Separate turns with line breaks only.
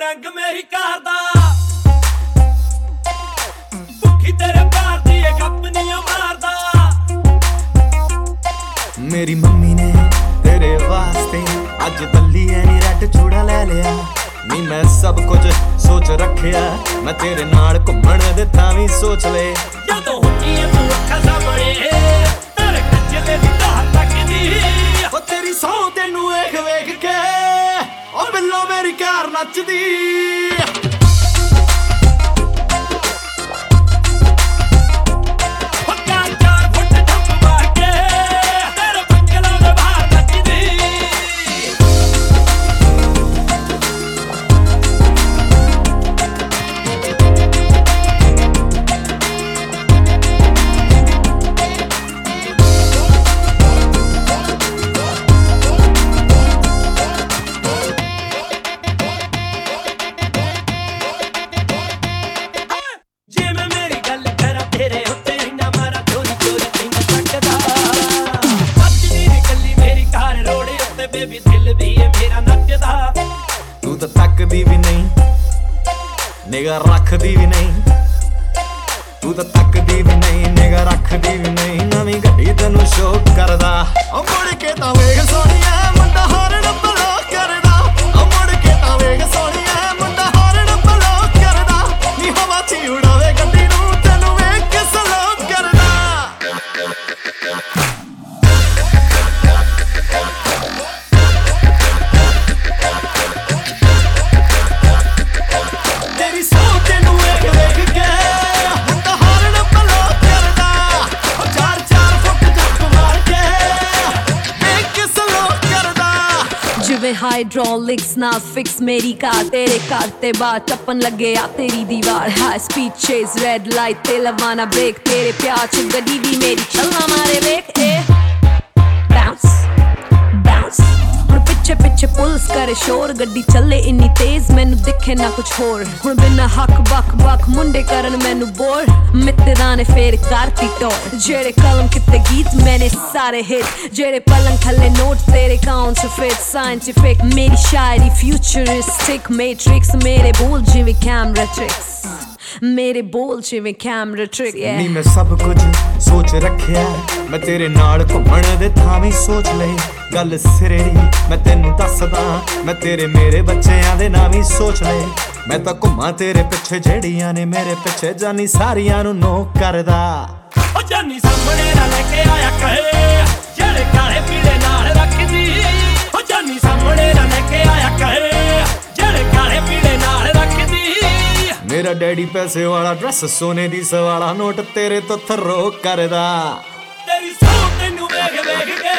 ਰੰਗ ਮੇਰੀ ਕਾਰ ਦਾ। ਸੁਖੀ ਤੇਰੇ ਪਿਆਰ ਦੀ ਇਹ ਕੰਪਨੀਆਂ ਮਾਰਦਾ। ਮੇਰੀ ਮੰਮੀ ਨੇ ਤੇਰੇ ਵਾਸਤੇ ਅੱਜ ਬੱਲੀ ਐ ਨੀ ਰੈੱਡ ਚੂੜਾ ਲੈ ਲਿਆ। ਨੀ ਮੈਂ ਸਭ ਕੁਝ ਸੋਚ ਰੱਖਿਆ ਮੈਂ ਤੇਰੇ ਨਾਲ ਘੁੰਮਣ ਦੇ ਥਾਂ ਵੀ ਸੋਚ ਲੈ
ਜਦੋਂ ਹੁੰਦੀ ਐ ਤੂੰ ਅੱਖਾਂ ਸਾਹਮਣੇ
ਮੇਰੀ ਨੱਚਦੀ। ਤਾਂ ਵੀ ਨਹੀਂ। ਨਿਗਾ ਰੱਖਦੀ ਵੀ ਨਹੀਂ। ਤੂੰ ਤਾਂ ਤੱਕਦੀ ਵੀ ਨਹੀਂ ਨਿਗਾ ਰੱਖਦੀ ਵੀ ਨਹੀਂ। ਨਵੀਂ
ਹਾਈਡ੍ਰੋਲਿਕਸ ਨਾਲ ਫਿਕਸ ਮੇਰੀ ਕਾਰ, ਤੇਰੇ ਘਰ ਤੇ ਬਾਹਰ ਟੱਪਣ ਲੱਗੇ ਆ, ਤੇਰੀ ਦੀਵਾਰ high speed chase red light ਤੇ ਲਵਾਨਾ ਬ੍ਰੇਕ ਤੇਰੇ ਪਿਆਰ ਚ ਗੱਡੀ ਵੀ ਮੇਰੀ ਚੱਲਣਾ ਕਰੇ ਸ਼ੋਰ, ਗੱਡੀ ਚੱਲੇ ਇੰਨੀ ਤੇਜ਼, ਮੈਨੂੰ ਦਿਖੇ ਨਾ ਕੁਝ ਹੋਰ। ਹੁਣ ਬਿਨਾ ਹੱਕ ਬੱਕ ਬੱਕ ਮੁੰਡੇ ਕਰਨ ਮੈਨੂੰ ਬੋਰ ਮਿੱਤਰਾਂ ਨੇ ਫੇਰ ਕਰਤੀ ਟੋਰ। ਜਿਹੜੇ ਕਲਮ ਕਿਤੇ ਗੀਤ ਮੈਨੇ ਸਾਰੇ ਹਿੱਟ ਜਿਹੜੇ ਪਲੰਗ ਥੱਲੇ ਨੋਟ ਤੇਰੇ ਕਾਉਂਟ ਚ ਫਿਟ ਸਾਇੰਟਿਫਿਕ ਮੇਰੀ ਸ਼ਾਇਰੀ ਫਿਊਚਰਿਸਟਿਕ ਮੈਟ੍ਰਿਕਸ ਮੇਰੇ ਬੋਲ ਜਿਵੇਂ ਕੈਮਰਾ ਟ੍ਰਿਕਸ ਮੇਰੇ ਬੋਲ ਜਿਵੇਂ ਕੈਮਰਾ ਟ੍ਰਿਕ
ਨੀ ਮੈਂ ਸਭ ਕੁਝ ਸੋਚ ਰੱਖਿਆ। ਮੈਂ ਤੇਰੇ ਨਾਲ ਘੁੰਮਣ ਦੇ ਥਾਂ ਵੀ ਸੋਚ ਲਈ। ਗੱਲ ਸਿਰੇ ਦੀ ਮੈਂ ਤੈਨੂੰ ਦੱਸਦਾ। ਮੈਂ ਤੇਰੇ ਮੇਰੇ ਬੱਚਿਆਂ ਦੇ ਨਾਂ ਵੀ ਸੋਚ ਲਏ। ਮੈਂ ਤਾਂ ਘੁੰਮਾਂ ਤੇਰੇ ਪਿੱਛੇ ਜਿਹੜੀਆਂ ਨੇ ਮੇਰੇ ਪਿੱਛੇ। ਜਾਨੀ ਸਾਰੀਆਂ ਨੂੰ ਨੋ ਕਰਦਾ।
ਉਹ ਜਾਨੀ ਸਾਹਮਣੇ ਨਾ ਲੈ ਕੇ ਆਇਆ।
ਮੇਰਾ ਡੈਡੀ ਪੈਸੇ ਵਾਲਾ ਡਰੈਸ ਸੋਨੇ ਦੀ ਸਵਾਲਾ ਨੋਟ ਤੇਰੇ ਤੋਂ ਥਰੋ ਕਰਦਾ।
ਤੇਰੀ ਸੌ ਤੈਨੂੰ ਵੇਖ ਵੇਖ ਕੇ